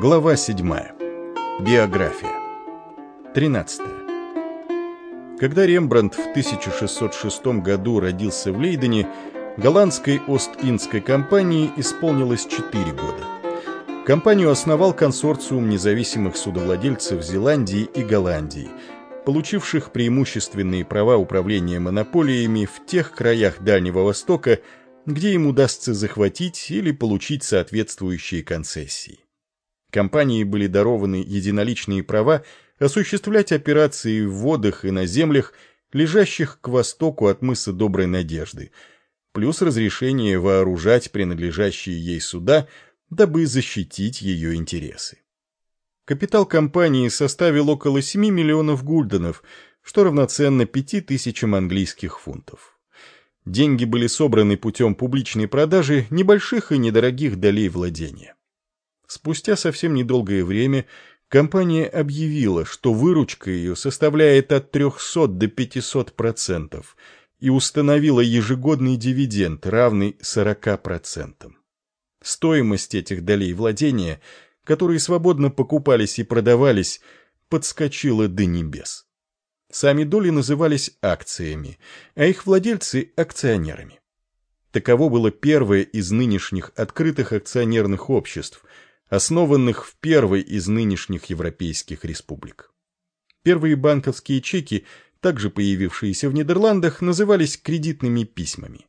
Глава 7. Биография. 13. Когда Рембрандт в 1606 году родился в Лейдене, голландской Ост-Индской компании исполнилось 4 года. Компанию основал консорциум независимых судовладельцев Зеландии и Голландии, получивших преимущественные права управления монополиями в тех краях Дальнего Востока, где им удастся захватить или получить соответствующие концессии. Компании были дарованы единоличные права осуществлять операции в водах и на землях, лежащих к востоку от мыса Доброй Надежды, плюс разрешение вооружать принадлежащие ей суда, дабы защитить ее интересы. Капитал компании составил около 7 миллионов гульденов, что равноценно 5 тысячам английских фунтов. Деньги были собраны путем публичной продажи небольших и недорогих долей владения. Спустя совсем недолгое время компания объявила, что выручка ее составляет от 300 до 500 процентов и установила ежегодный дивиденд, равный 40 процентам. Стоимость этих долей владения, которые свободно покупались и продавались, подскочила до небес. Сами доли назывались акциями, а их владельцы – акционерами. Таково было первое из нынешних открытых акционерных обществ – основанных в первой из нынешних европейских республик. Первые банковские чеки, также появившиеся в Нидерландах, назывались кредитными письмами.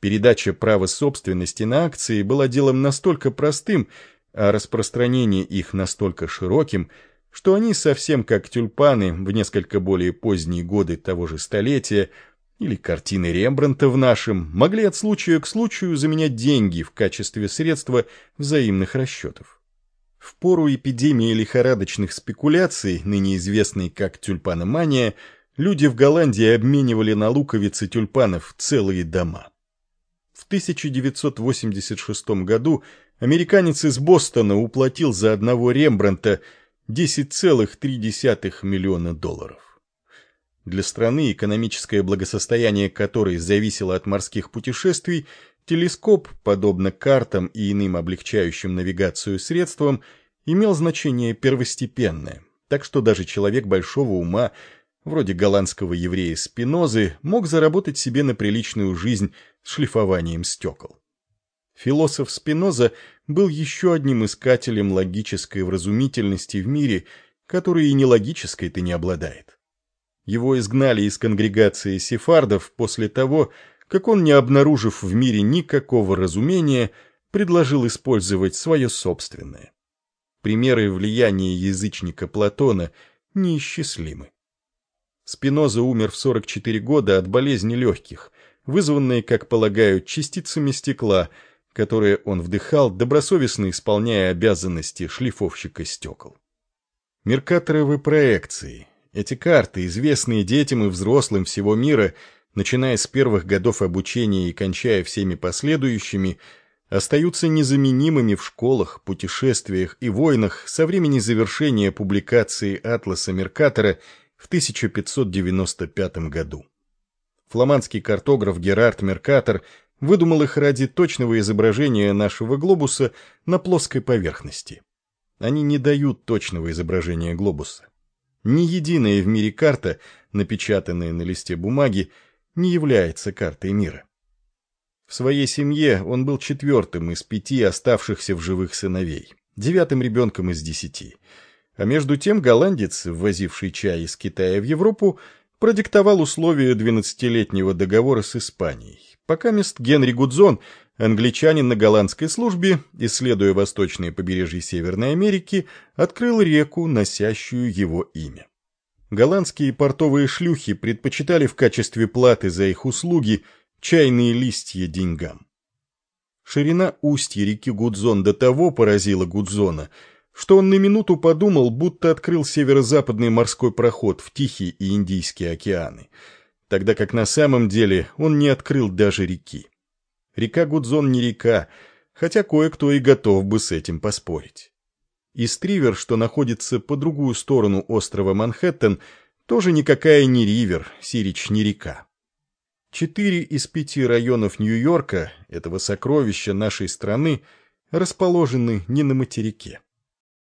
Передача права собственности на акции была делом настолько простым, а распространение их настолько широким, что они совсем как тюльпаны в несколько более поздние годы того же столетия – или картины Рембрандта в нашем могли от случая к случаю заменять деньги в качестве средства взаимных расчетов. В пору эпидемии лихорадочных спекуляций, ныне известной как тюльпаномания, люди в Голландии обменивали на луковицы тюльпанов целые дома. В 1986 году американец из Бостона уплатил за одного Рембрандта 10,3 миллиона долларов. Для страны, экономическое благосостояние которой зависело от морских путешествий, телескоп, подобно картам и иным облегчающим навигацию средствам, имел значение первостепенное, так что даже человек большого ума, вроде голландского еврея Спинозы, мог заработать себе на приличную жизнь шлифованием стекол. Философ Спиноза был еще одним искателем логической вразумительности в мире, который и нелогической-то не обладает. Его изгнали из конгрегации сефардов после того, как он, не обнаружив в мире никакого разумения, предложил использовать свое собственное. Примеры влияния язычника Платона неисчислимы. Спиноза умер в 44 года от болезни легких, вызванной, как полагают, частицами стекла, которые он вдыхал, добросовестно исполняя обязанности шлифовщика стекол. Меркаторовы проекции, эти карты, известные детям и взрослым всего мира, начиная с первых годов обучения и кончая всеми последующими, остаются незаменимыми в школах, путешествиях и войнах со времени завершения публикации «Атласа Меркатора» в 1595 году. Фламандский картограф Герард Меркатор выдумал их ради точного изображения нашего глобуса на плоской поверхности. Они не дают точного изображения глобуса. Ни единая в мире карта, напечатанная на листе бумаги, не является картой мира. В своей семье он был четвертым из пяти оставшихся в живых сыновей, девятым ребенком из десяти. А между тем голландец, ввозивший чай из Китая в Европу, продиктовал условия двенадцатилетнего договора с Испанией, пока мест Генри Гудзон – Англичанин на голландской службе, исследуя восточные побережья Северной Америки, открыл реку, носящую его имя. Голландские портовые шлюхи предпочитали в качестве платы за их услуги чайные листья деньгам. Ширина устья реки Гудзон до того поразила Гудзона, что он на минуту подумал, будто открыл северо-западный морской проход в Тихий и Индийские океаны, тогда как на самом деле он не открыл даже реки. Река Гудзон не река, хотя кое-кто и готов бы с этим поспорить. И Стривер, что находится по другую сторону острова Манхэттен, тоже никакая не ривер, Сирич не река. Четыре из пяти районов Нью-Йорка, этого сокровища нашей страны, расположены не на материке.